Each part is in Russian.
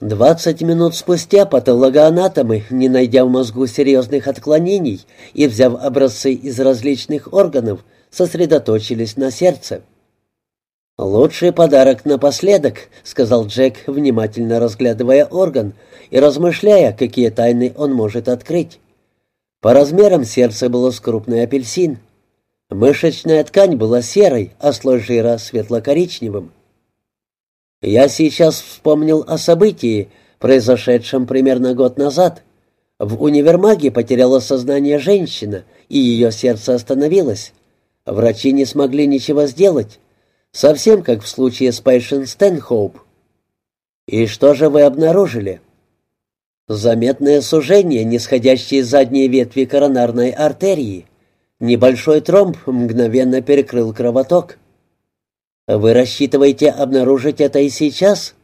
Двадцать минут спустя патологоанатомы, не найдя в мозгу серьезных отклонений и взяв образцы из различных органов, сосредоточились на сердце. «Лучший подарок напоследок», — сказал Джек, внимательно разглядывая орган и размышляя, какие тайны он может открыть. По размерам сердце было с крупный апельсин. Мышечная ткань была серой, а слой жира светло-коричневым. Я сейчас вспомнил о событии, произошедшем примерно год назад. В универмаге потеряла сознание женщина, и ее сердце остановилось. Врачи не смогли ничего сделать. Совсем как в случае с Пэйшен Стэнхоуп. «И что же вы обнаружили?» Заметное сужение, нисходящее из задней ветви коронарной артерии. Небольшой тромб мгновенно перекрыл кровоток. «Вы рассчитываете обнаружить это и сейчас?»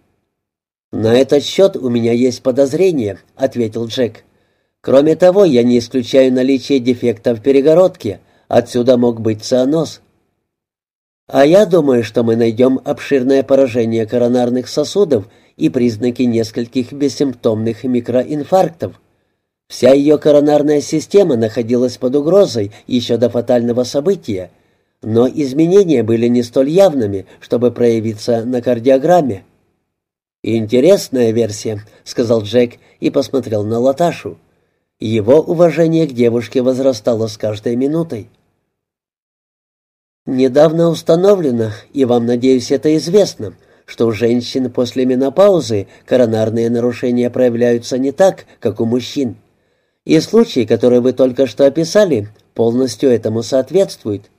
«На этот счет у меня есть подозрение», — ответил Джек. «Кроме того, я не исключаю наличие дефекта в перегородке. Отсюда мог быть цианоз». «А я думаю, что мы найдем обширное поражение коронарных сосудов и признаки нескольких бессимптомных микроинфарктов. Вся ее коронарная система находилась под угрозой еще до фатального события — но изменения были не столь явными, чтобы проявиться на кардиограмме. «Интересная версия», — сказал Джек и посмотрел на Латашу. Его уважение к девушке возрастало с каждой минутой. «Недавно установлено, и вам, надеюсь, это известно, что у женщин после менопаузы коронарные нарушения проявляются не так, как у мужчин. И случай, который вы только что описали, полностью этому соответствует.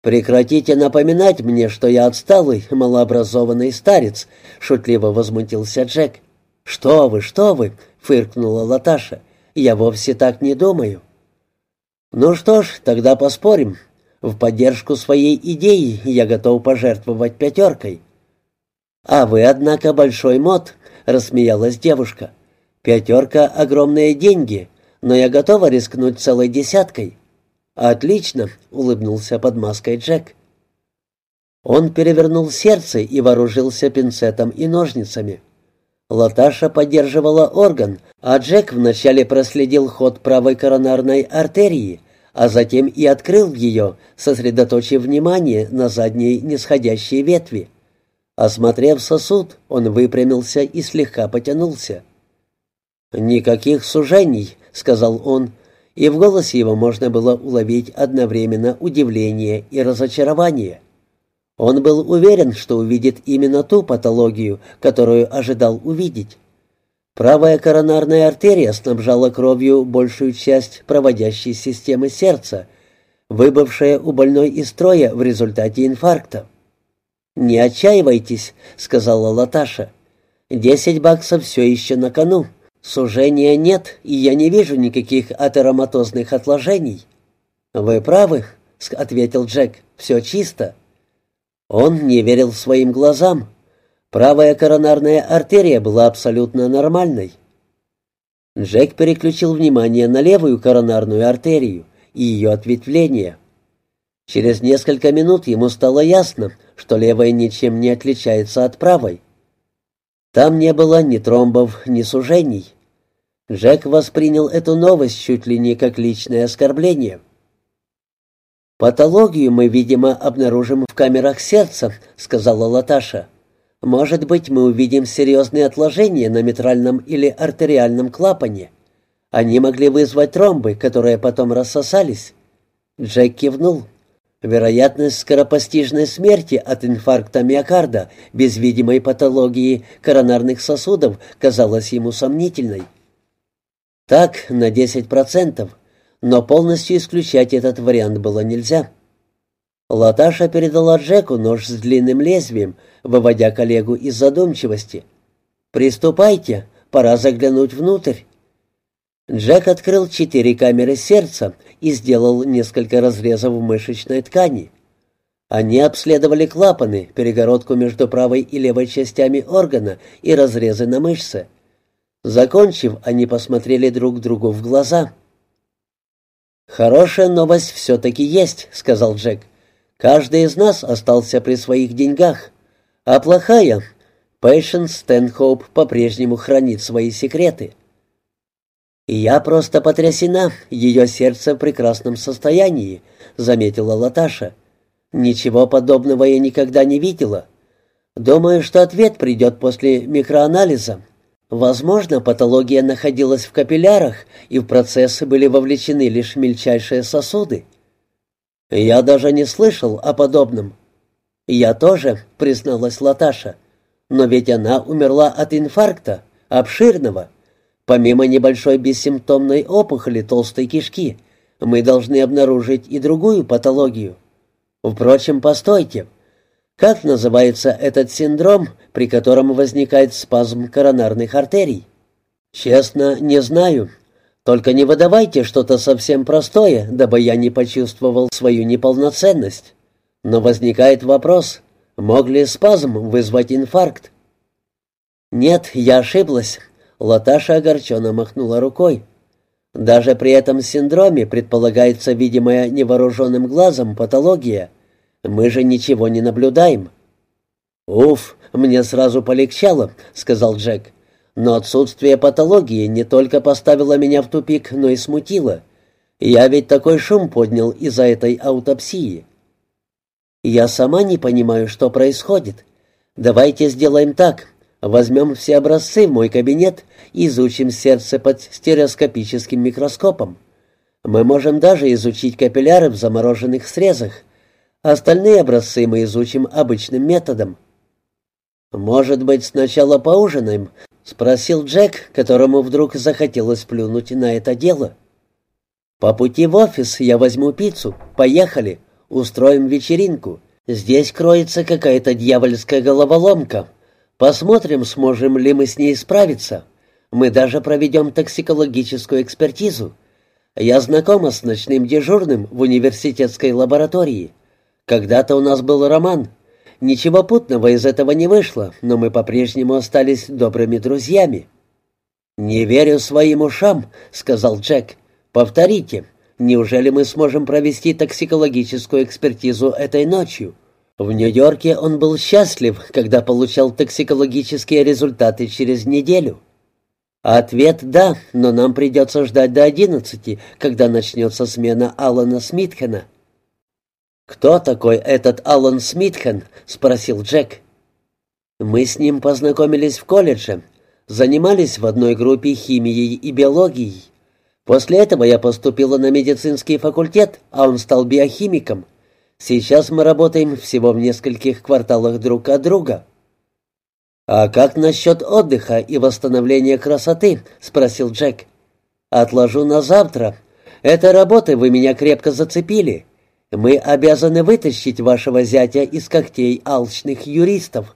«Прекратите напоминать мне, что я отсталый, малообразованный старец», — шутливо возмутился Джек. «Что вы, что вы!» — фыркнула Латаша. «Я вовсе так не думаю». «Ну что ж, тогда поспорим. В поддержку своей идеи я готов пожертвовать пятеркой». «А вы, однако, большой мод», — рассмеялась девушка. «Пятерка — огромные деньги, но я готова рискнуть целой десяткой». «Отлично», — улыбнулся под маской Джек. Он перевернул сердце и вооружился пинцетом и ножницами. Латаша поддерживала орган, а Джек вначале проследил ход правой коронарной артерии, а затем и открыл ее, сосредоточив внимание на задней нисходящей ветви. Осмотрев сосуд, он выпрямился и слегка потянулся. «Никаких сужений», — сказал он, и в голосе его можно было уловить одновременно удивление и разочарование. Он был уверен, что увидит именно ту патологию, которую ожидал увидеть. Правая коронарная артерия снабжала кровью большую часть проводящей системы сердца, выбывшая у больной из строя в результате инфаркта. «Не отчаивайтесь», — сказала Латаша. «Десять баксов все еще на кону». Сужения нет, и я не вижу никаких атероматозных отложений. Вы правы, ответил Джек. Все чисто. Он не верил своим глазам. Правая коронарная артерия была абсолютно нормальной. Джек переключил внимание на левую коронарную артерию и ее ответвление. Через несколько минут ему стало ясно, что левая ничем не отличается от правой. Там не было ни тромбов, ни сужений. Джек воспринял эту новость чуть ли не как личное оскорбление. «Патологию мы, видимо, обнаружим в камерах сердца», — сказала Латаша. «Может быть, мы увидим серьезные отложения на митральном или артериальном клапане. Они могли вызвать тромбы, которые потом рассосались». Джек кивнул. Вероятность скоропостижной смерти от инфаркта миокарда без видимой патологии коронарных сосудов казалась ему сомнительной. Так, на 10%, но полностью исключать этот вариант было нельзя. Латаша передала Джеку нож с длинным лезвием, выводя коллегу из задумчивости. «Приступайте, пора заглянуть внутрь». Джек открыл четыре камеры сердца и сделал несколько разрезов в мышечной ткани. Они обследовали клапаны, перегородку между правой и левой частями органа и разрезы на мышце. Закончив, они посмотрели друг другу в глаза. «Хорошая новость все-таки есть», — сказал Джек. «Каждый из нас остался при своих деньгах. А плохая? Пейшенс Стэнхоуп по-прежнему хранит свои секреты. «Я просто потрясена, ее сердце в прекрасном состоянии», — заметила Латаша. «Ничего подобного я никогда не видела. Думаю, что ответ придет после микроанализа. Возможно, патология находилась в капиллярах, и в процесс были вовлечены лишь мельчайшие сосуды. Я даже не слышал о подобном. Я тоже, призналась Латаша. Но ведь она умерла от инфаркта, обширного. Помимо небольшой бессимптомной опухоли толстой кишки, мы должны обнаружить и другую патологию. Впрочем, постойте. Как называется этот синдром, при котором возникает спазм коронарных артерий? Честно, не знаю. Только не выдавайте что-то совсем простое, дабы я не почувствовал свою неполноценность. Но возникает вопрос, мог ли спазм вызвать инфаркт? Нет, я ошиблась. Латаша огорченно махнула рукой. Даже при этом синдроме предполагается видимая невооруженным глазом патология. Мы же ничего не наблюдаем. «Уф, мне сразу полегчало», — сказал Джек. «Но отсутствие патологии не только поставило меня в тупик, но и смутило. Я ведь такой шум поднял из-за этой аутопсии». «Я сама не понимаю, что происходит. Давайте сделаем так. Возьмем все образцы в мой кабинет и изучим сердце под стереоскопическим микроскопом. Мы можем даже изучить капилляры в замороженных срезах. Остальные образцы мы изучим обычным методом. «Может быть, сначала поужинаем?» — спросил Джек, которому вдруг захотелось плюнуть на это дело. «По пути в офис я возьму пиццу. Поехали. Устроим вечеринку. Здесь кроется какая-то дьявольская головоломка, Посмотрим, сможем ли мы с ней справиться. Мы даже проведем токсикологическую экспертизу. Я знакома с ночным дежурным в университетской лаборатории. Когда-то у нас был роман. Ничего путного из этого не вышло, но мы по-прежнему остались добрыми друзьями. «Не верю своим ушам», — сказал Джек. «Повторите, неужели мы сможем провести токсикологическую экспертизу этой ночью?» В Нью-Йорке он был счастлив, когда получал токсикологические результаты через неделю. Ответ «да», но нам придется ждать до одиннадцати, когда начнется смена Алана Смитхена. «Кто такой этот Алан Смитхен?» — спросил Джек. «Мы с ним познакомились в колледже, занимались в одной группе химией и биологией. После этого я поступила на медицинский факультет, а он стал биохимиком». Сейчас мы работаем всего в нескольких кварталах друг от друга». «А как насчет отдыха и восстановления красоты?» — спросил Джек. «Отложу на завтра. Этой работой вы меня крепко зацепили. Мы обязаны вытащить вашего зятя из когтей алчных юристов».